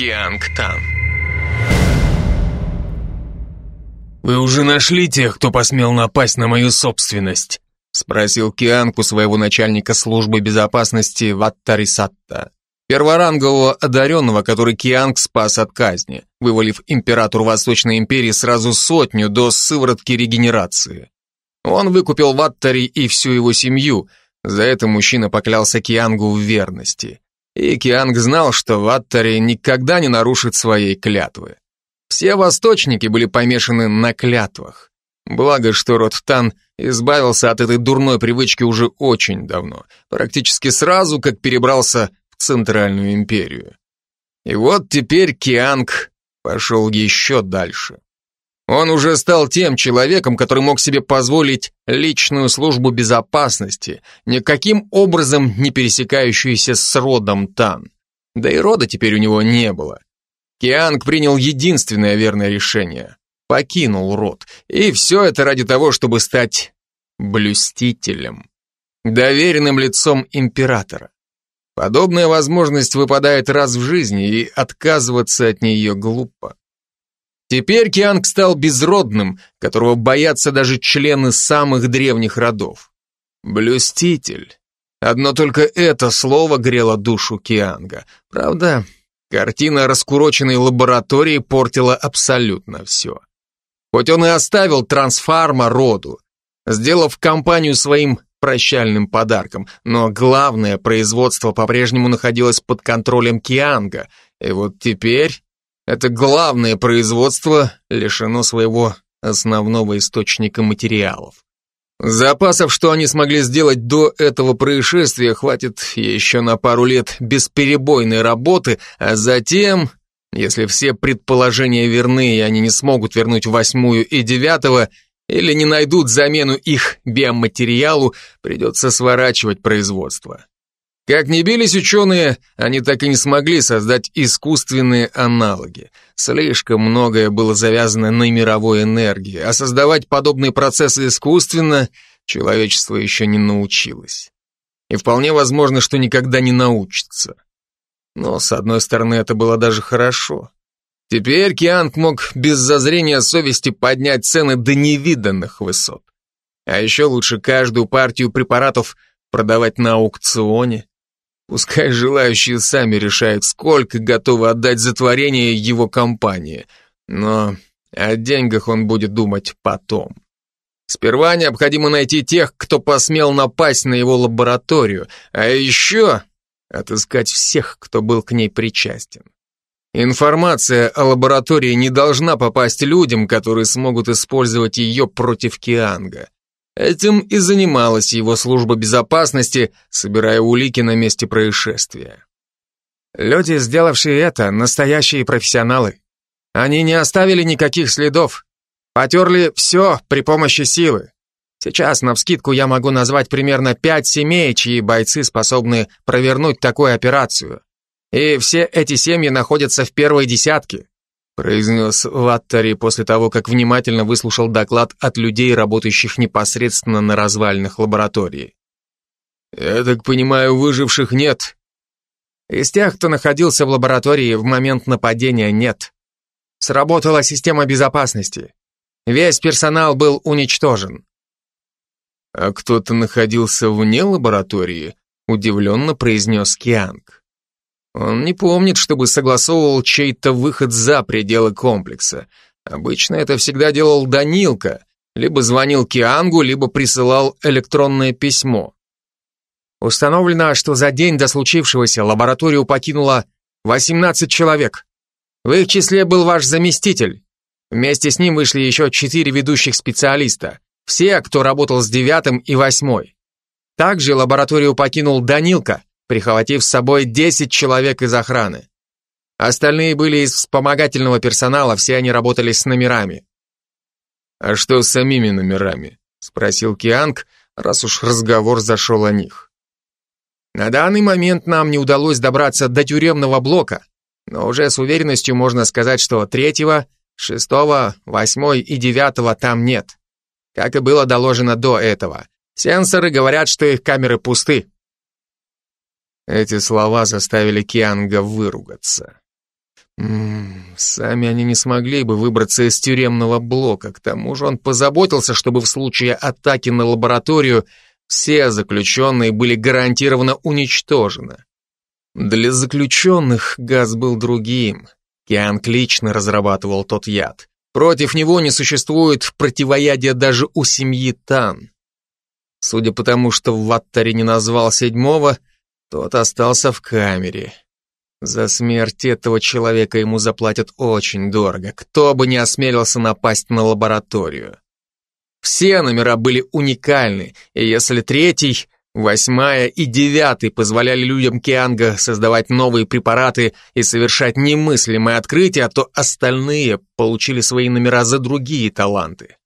Кианг Тан. «Вы уже нашли тех, кто посмел напасть на мою собственность?» спросил Кианг у своего начальника службы безопасности Ваттарисатта, перворангового одаренного, который Кианг спас от казни, вывалив императору Восточной империи сразу сотню до сыворотки регенерации. Он выкупил Ваттари и всю его семью, за это мужчина поклялся Киангу в верности. И Кианг знал, что Ваттари никогда не нарушит своей клятвы. Все восточники были помешаны на клятвах. Благо, что род Тан избавился от этой дурной привычки уже очень давно, практически сразу, как перебрался в Центральную империю. И вот теперь Кианг пошел еще дальше. Он уже стал тем человеком, который мог себе позволить личную службу безопасности, никаким образом не пересекающуюся с родом Тан. Да и рода теперь у него не было. Кианг принял единственное верное решение. Покинул род. И все это ради того, чтобы стать блюстителем. Доверенным лицом императора. Подобная возможность выпадает раз в жизни, и отказываться от нее глупо. Теперь Кианг стал безродным, которого боятся даже члены самых древних родов. Блюститель. Одно только это слово грело душу Кианга. Правда, картина раскуроченной лаборатории портила абсолютно все. Хоть он и оставил трансфарма роду, сделав компанию своим прощальным подарком, но главное производство по-прежнему находилось под контролем Кианга, и вот теперь это главное производство лишено своего основного источника материалов. Запасов, что они смогли сделать до этого происшествия, хватит еще на пару лет бесперебойной работы, а затем, если все предположения верны, и они не смогут вернуть восьмую и девятого, или не найдут замену их биоматериалу, придется сворачивать производство. Как ни бились ученые, они так и не смогли создать искусственные аналоги. Слишком многое было завязано на мировой энергии, а создавать подобные процессы искусственно человечество еще не научилось. И вполне возможно, что никогда не научится. Но, с одной стороны, это было даже хорошо. Теперь Кианг мог без зазрения совести поднять цены до невиданных высот. А еще лучше каждую партию препаратов продавать на аукционе, Пускай желающие сами решают, сколько готовы отдать за творение его компании. Но о деньгах он будет думать потом. Сперва необходимо найти тех, кто посмел напасть на его лабораторию, а еще отыскать всех, кто был к ней причастен. Информация о лаборатории не должна попасть людям, которые смогут использовать ее против Кианга. Этим и занималась его служба безопасности, собирая улики на месте происшествия. Люди, сделавшие это, настоящие профессионалы. Они не оставили никаких следов. Потерли все при помощи силы. Сейчас, навскидку, я могу назвать примерно пять семей, чьи бойцы способны провернуть такую операцию. И все эти семьи находятся в первой десятке произнес Ваттари после того, как внимательно выслушал доклад от людей, работающих непосредственно на развалинах лаборатории. «Я так понимаю, выживших нет?» «Из тех, кто находился в лаборатории в момент нападения, нет. Сработала система безопасности. Весь персонал был уничтожен». «А кто-то находился вне лаборатории?» удивленно произнес Кианг. Он не помнит, чтобы согласовывал чей-то выход за пределы комплекса. Обычно это всегда делал Данилка, либо звонил Киангу, либо присылал электронное письмо. Установлено, что за день до случившегося лабораторию покинуло 18 человек. В их числе был ваш заместитель. Вместе с ним вышли еще четыре ведущих специалиста. Все, кто работал с девятым и восьмой. Также лабораторию покинул Данилка, прихватив с собой 10 человек из охраны. Остальные были из вспомогательного персонала, все они работали с номерами. «А что с самими номерами?» — спросил Кианг, раз уж разговор зашел о них. На данный момент нам не удалось добраться до тюремного блока, но уже с уверенностью можно сказать, что третьего, шестого, восьмой и девятого там нет. Как и было доложено до этого. Сенсоры говорят, что их камеры пусты. Эти слова заставили Кианга выругаться. М сами они не смогли бы выбраться из тюремного блока. К тому же он позаботился, чтобы в случае атаки на лабораторию все заключенные были гарантированно уничтожены. Для заключенных газ был другим. Кианг лично разрабатывал тот яд. Против него не существует противоядия даже у семьи Тан. Судя по тому, что в Ваттаре не назвал седьмого, тот остался в камере. За смерть этого человека ему заплатят очень дорого, кто бы не осмелился напасть на лабораторию. Все номера были уникальны, и если третий, восьмая и девятый позволяли людям Кианга создавать новые препараты и совершать немыслимые открытия, то остальные получили свои номера за другие таланты.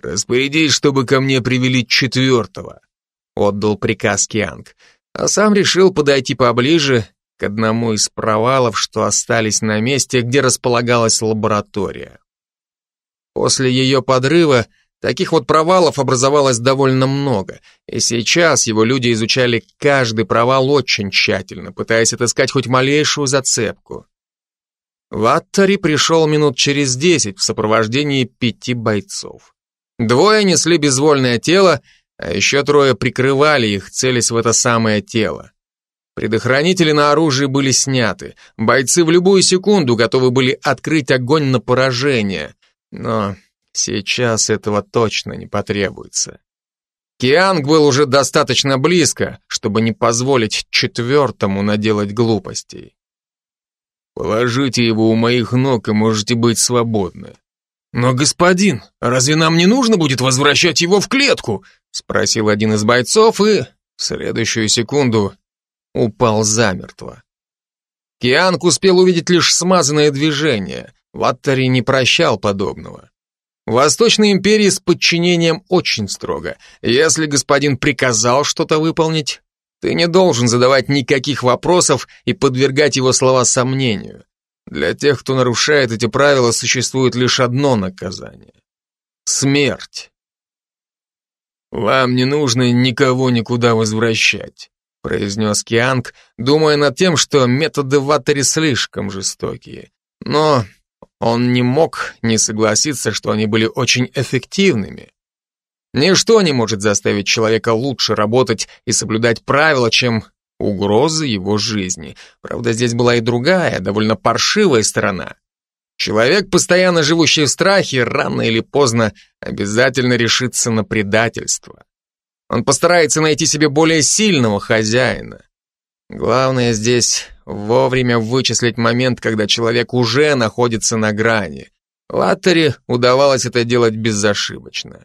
«Распорядись, чтобы ко мне привели четвертого», — отдал приказ Кианг, а сам решил подойти поближе к одному из провалов, что остались на месте, где располагалась лаборатория. После ее подрыва таких вот провалов образовалось довольно много, и сейчас его люди изучали каждый провал очень тщательно, пытаясь отыскать хоть малейшую зацепку. Ваттари пришел минут через десять в сопровождении пяти бойцов. Двое несли безвольное тело, а еще трое прикрывали их, целясь в это самое тело. Предохранители на оружии были сняты. Бойцы в любую секунду готовы были открыть огонь на поражение. Но сейчас этого точно не потребуется. Кианг был уже достаточно близко, чтобы не позволить четвертому наделать глупостей. «Положите его у моих ног, и можете быть свободны». «Но, господин, разве нам не нужно будет возвращать его в клетку?» Спросил один из бойцов и в следующую секунду упал замертво. Кианг успел увидеть лишь смазанное движение. Ваттари не прощал подобного. В Восточной империи с подчинением очень строго. Если господин приказал что-то выполнить, ты не должен задавать никаких вопросов и подвергать его слова сомнению. Для тех, кто нарушает эти правила, существует лишь одно наказание — смерть. Вам не нужно никого никуда возвращать произнес Кианг, думая над тем, что методы Ваттери слишком жестокие. Но он не мог не согласиться, что они были очень эффективными. Ничто не может заставить человека лучше работать и соблюдать правила, чем угрозы его жизни. Правда, здесь была и другая, довольно паршивая сторона. Человек, постоянно живущий в страхе, рано или поздно обязательно решится на предательство. Он постарается найти себе более сильного хозяина. Главное здесь вовремя вычислить момент, когда человек уже находится на грани. Латтери удавалось это делать безошибочно.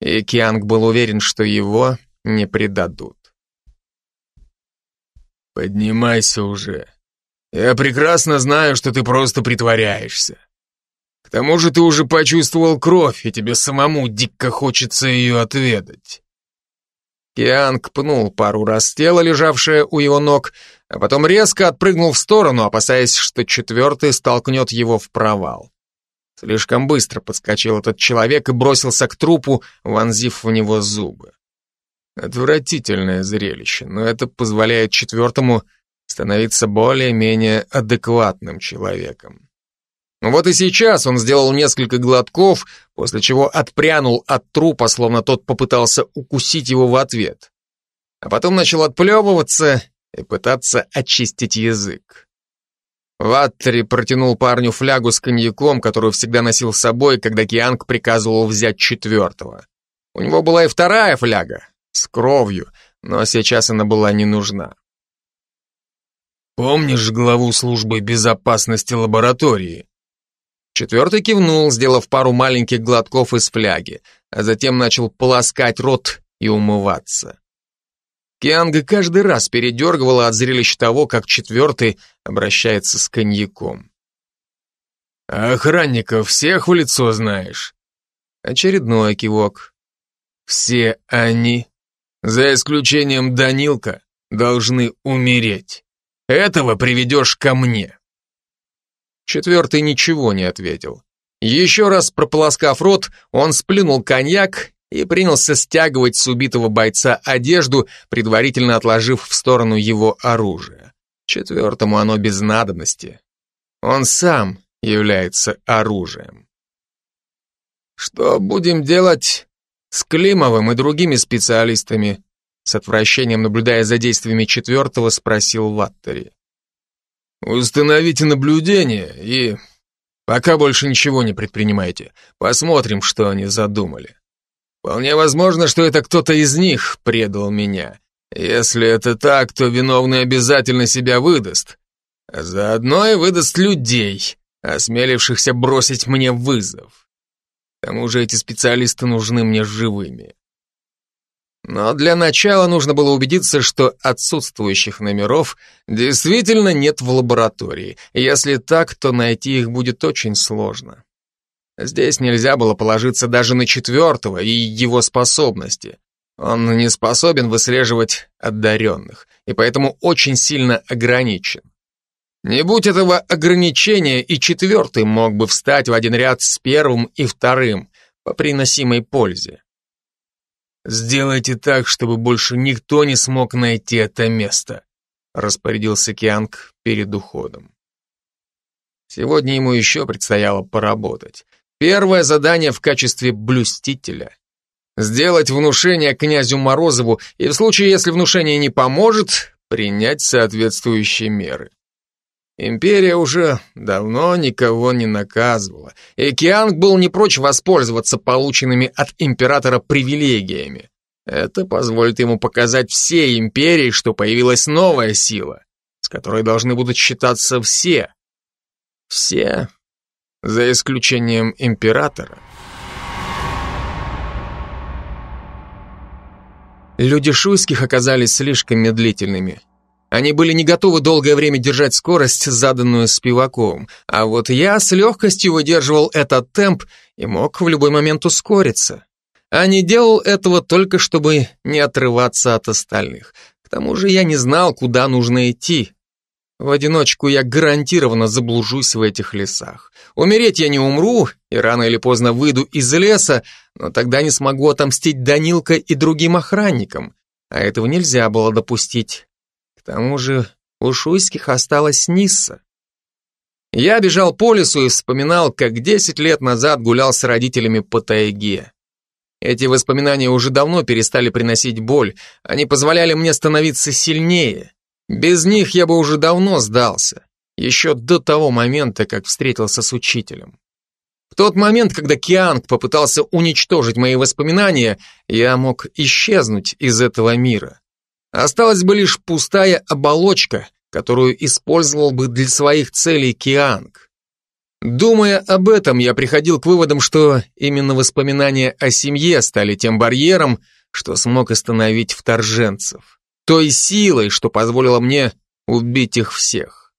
И Кианг был уверен, что его не предадут. «Поднимайся уже. Я прекрасно знаю, что ты просто притворяешься. К тому же ты уже почувствовал кровь, и тебе самому дико хочется ее отведать». Кианг пнул пару раз тело, лежавшее у его ног, а потом резко отпрыгнул в сторону, опасаясь, что четвертый столкнет его в провал. Слишком быстро подскочил этот человек и бросился к трупу, вонзив в него зубы. Отвратительное зрелище, но это позволяет четвертому становиться более-менее адекватным человеком. Вот и сейчас он сделал несколько глотков, после чего отпрянул от трупа, словно тот попытался укусить его в ответ. А потом начал отплевываться и пытаться очистить язык. Ваттери протянул парню флягу с коньяком, которую всегда носил с собой, когда Кианг приказывал взять четвертого. У него была и вторая фляга, с кровью, но сейчас она была не нужна. «Помнишь главу службы безопасности лаборатории?» Четвертый кивнул, сделав пару маленьких глотков из фляги, а затем начал полоскать рот и умываться. Кианга каждый раз передергивала от зрелища того, как четвертый обращается с коньяком. «Охранников всех в лицо знаешь?» Очередной кивок. «Все они, за исключением Данилка, должны умереть. Этого приведешь ко мне». Четвертый ничего не ответил. Еще раз прополоскав рот, он сплюнул коньяк и принялся стягивать с убитого бойца одежду, предварительно отложив в сторону его оружие. Четвертому оно без надобности. Он сам является оружием. Что будем делать с Климовым и другими специалистами? С отвращением, наблюдая за действиями четвертого, спросил Ваттери. Установите наблюдение и пока больше ничего не предпринимайте. Посмотрим, что они задумали. Вполне возможно, что это кто-то из них предал меня. Если это так, то виновный обязательно себя выдаст. А заодно и выдаст людей, осмелившихся бросить мне вызов. К тому же эти специалисты нужны мне живыми. Но для начала нужно было убедиться, что отсутствующих номеров действительно нет в лаборатории. Если так, то найти их будет очень сложно. Здесь нельзя было положиться даже на четвертого и его способности. Он не способен выслеживать одаренных, и поэтому очень сильно ограничен. Не будь этого ограничения, и четвертый мог бы встать в один ряд с первым и вторым по приносимой пользе. «Сделайте так, чтобы больше никто не смог найти это место», распорядился Кианг перед уходом. Сегодня ему еще предстояло поработать. Первое задание в качестве блюстителя. Сделать внушение князю Морозову и в случае, если внушение не поможет, принять соответствующие меры. Империя уже давно никого не наказывала, и Кианг был не прочь воспользоваться полученными от императора привилегиями. Это позволит ему показать всей империи, что появилась новая сила, с которой должны будут считаться все. Все, за исключением императора. Люди шуйских оказались слишком медлительными – они были не готовы долгое время держать скорость, заданную Спиваковым, а вот я с легкостью выдерживал этот темп и мог в любой момент ускориться. А не делал этого только, чтобы не отрываться от остальных. К тому же я не знал, куда нужно идти. В одиночку я гарантированно заблужусь в этих лесах. Умереть я не умру, и рано или поздно выйду из леса, но тогда не смогу отомстить Данилка и другим охранникам, а этого нельзя было допустить. К тому же у Шуйских осталась Нисса. Я бежал по лесу и вспоминал, как десять лет назад гулял с родителями по тайге. Эти воспоминания уже давно перестали приносить боль, они позволяли мне становиться сильнее. Без них я бы уже давно сдался, еще до того момента, как встретился с учителем. В тот момент, когда Кианг попытался уничтожить мои воспоминания, я мог исчезнуть из этого мира. Осталась бы лишь пустая оболочка, которую использовал бы для своих целей Кианг. Думая об этом, я приходил к выводам, что именно воспоминания о семье стали тем барьером, что смог остановить вторженцев, той силой, что позволило мне убить их всех.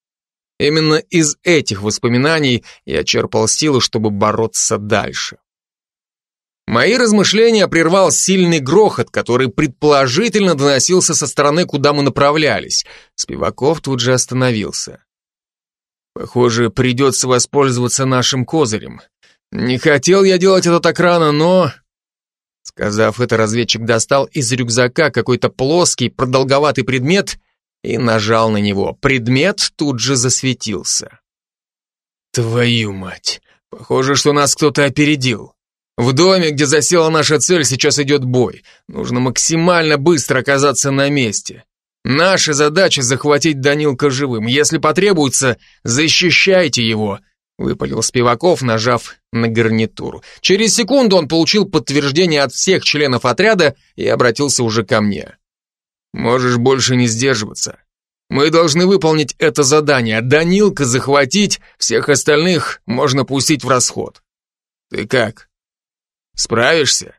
Именно из этих воспоминаний я черпал силу, чтобы бороться дальше. Мои размышления прервал сильный грохот, который предположительно доносился со стороны, куда мы направлялись. Спиваков тут же остановился. Похоже, придется воспользоваться нашим козырем. Не хотел я делать это так рано, но... Сказав это, разведчик достал из рюкзака какой-то плоский, продолговатый предмет и нажал на него. Предмет тут же засветился. Твою мать! Похоже, что нас кто-то опередил. В доме, где засела наша цель, сейчас идет бой. Нужно максимально быстро оказаться на месте. Наша задача захватить Данилка живым. Если потребуется, защищайте его, выпалил Спиваков, нажав на гарнитуру. Через секунду он получил подтверждение от всех членов отряда и обратился уже ко мне. Можешь больше не сдерживаться. Мы должны выполнить это задание. Данилка захватить, всех остальных можно пустить в расход. Ты как? Справишься?»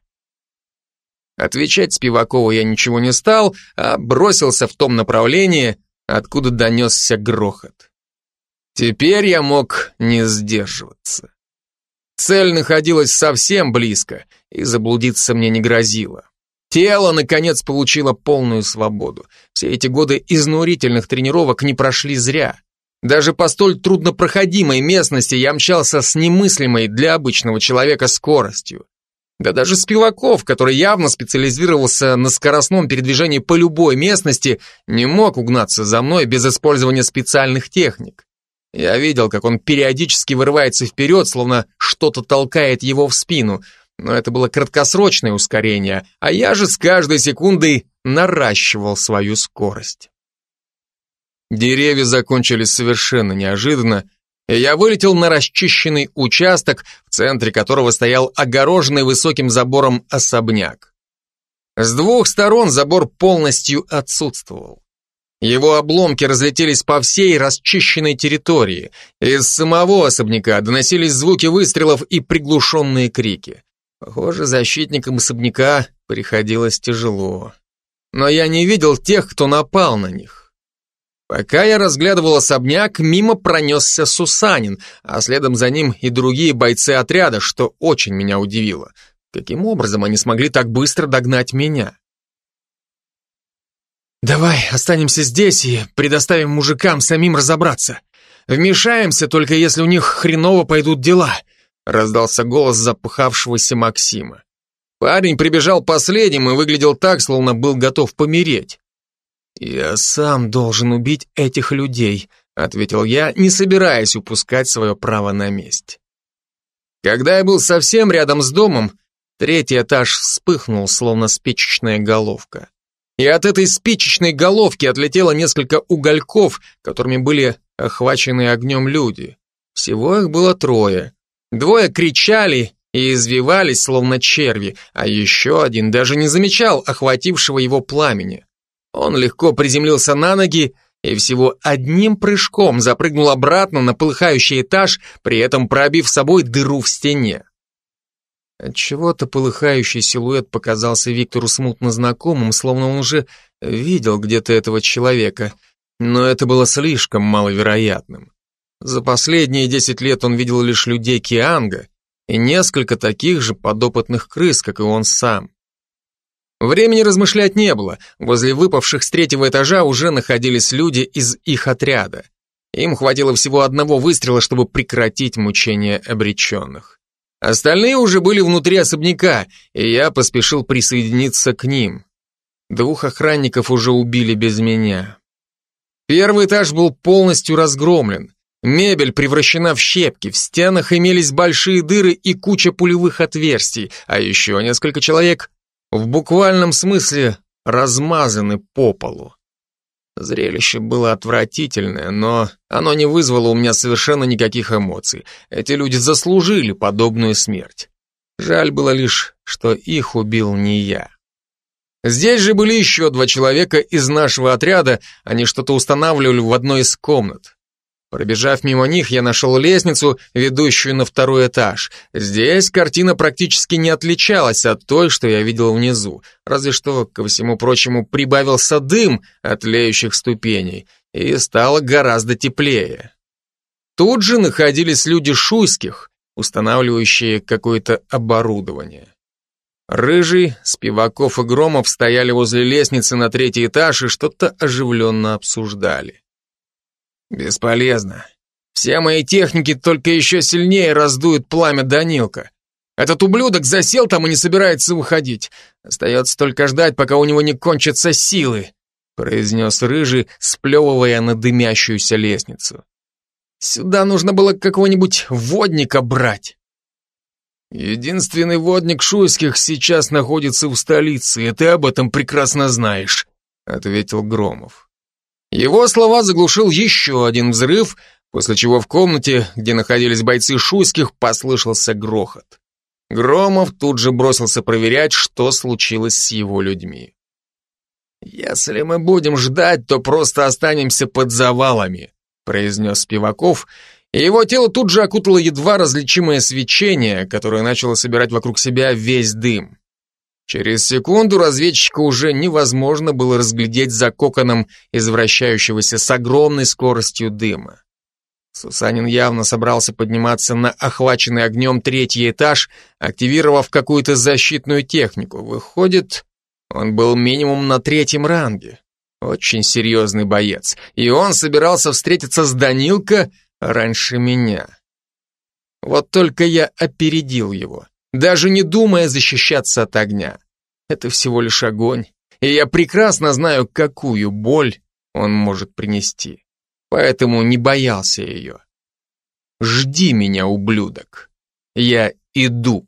Отвечать Спивакову я ничего не стал, а бросился в том направлении, откуда донесся грохот. Теперь я мог не сдерживаться. Цель находилась совсем близко, и заблудиться мне не грозило. Тело, наконец, получило полную свободу. Все эти годы изнурительных тренировок не прошли зря. Даже по столь труднопроходимой местности я мчался с немыслимой для обычного человека скоростью. Да даже Спиваков, который явно специализировался на скоростном передвижении по любой местности, не мог угнаться за мной без использования специальных техник. Я видел, как он периодически вырывается вперед, словно что-то толкает его в спину, но это было краткосрочное ускорение, а я же с каждой секундой наращивал свою скорость. Деревья закончились совершенно неожиданно, я вылетел на расчищенный участок, в центре которого стоял огороженный высоким забором особняк. С двух сторон забор полностью отсутствовал. Его обломки разлетелись по всей расчищенной территории. Из самого особняка доносились звуки выстрелов и приглушенные крики. Похоже, защитникам особняка приходилось тяжело. Но я не видел тех, кто напал на них. Пока я разглядывал особняк, мимо пронесся Сусанин, а следом за ним и другие бойцы отряда, что очень меня удивило. Каким образом они смогли так быстро догнать меня? «Давай останемся здесь и предоставим мужикам самим разобраться. Вмешаемся, только если у них хреново пойдут дела», раздался голос запыхавшегося Максима. Парень прибежал последним и выглядел так, словно был готов помереть. «Я сам должен убить этих людей», — ответил я, не собираясь упускать свое право на месть. Когда я был совсем рядом с домом, третий этаж вспыхнул, словно спичечная головка. И от этой спичечной головки отлетело несколько угольков, которыми были охвачены огнем люди. Всего их было трое. Двое кричали и извивались, словно черви, а еще один даже не замечал охватившего его пламени. Он легко приземлился на ноги и всего одним прыжком запрыгнул обратно на полыхающий этаж, при этом пробив собой дыру в стене. Отчего-то полыхающий силуэт показался Виктору смутно знакомым, словно он уже видел где-то этого человека, но это было слишком маловероятным. За последние десять лет он видел лишь людей Кианга и несколько таких же подопытных крыс, как и он сам. Времени размышлять не было, возле выпавших с третьего этажа уже находились люди из их отряда. Им хватило всего одного выстрела, чтобы прекратить мучения обреченных. Остальные уже были внутри особняка, и я поспешил присоединиться к ним. Двух охранников уже убили без меня. Первый этаж был полностью разгромлен. Мебель превращена в щепки, в стенах имелись большие дыры и куча пулевых отверстий, а еще несколько человек в буквальном смысле размазаны по полу. Зрелище было отвратительное, но оно не вызвало у меня совершенно никаких эмоций. Эти люди заслужили подобную смерть. Жаль было лишь, что их убил не я. Здесь же были еще два человека из нашего отряда, они что-то устанавливали в одной из комнат. Пробежав мимо них, я нашел лестницу, ведущую на второй этаж. Здесь картина практически не отличалась от той, что я видел внизу, разве что, ко всему прочему, прибавился дым от леющих ступеней, и стало гораздо теплее. Тут же находились люди шуйских, устанавливающие какое-то оборудование. Рыжий, Спиваков и Громов стояли возле лестницы на третий этаж и что-то оживленно обсуждали. Бесполезно. Все мои техники только еще сильнее раздуют пламя Данилка. Этот ублюдок засел там и не собирается выходить. Остается только ждать, пока у него не кончатся силы, произнес Рыжий, сплевывая на дымящуюся лестницу. Сюда нужно было какого-нибудь водника брать. Единственный водник шуйских сейчас находится в столице, и ты об этом прекрасно знаешь, ответил Громов. Его слова заглушил еще один взрыв, после чего в комнате, где находились бойцы Шуйских, послышался грохот. Громов тут же бросился проверять, что случилось с его людьми. «Если мы будем ждать, то просто останемся под завалами», произнес Спиваков, и его тело тут же окутало едва различимое свечение, которое начало собирать вокруг себя весь дым. Через секунду разведчика уже невозможно было разглядеть за коконом извращающегося с огромной скоростью дыма. Сусанин явно собрался подниматься на охваченный огнем третий этаж, активировав какую-то защитную технику. Выходит, он был минимум на третьем ранге. Очень серьезный боец. И он собирался встретиться с Данилко раньше меня. Вот только я опередил его даже не думая защищаться от огня. Это всего лишь огонь, и я прекрасно знаю, какую боль он может принести. Поэтому не боялся ее. Жди меня, ублюдок. Я иду.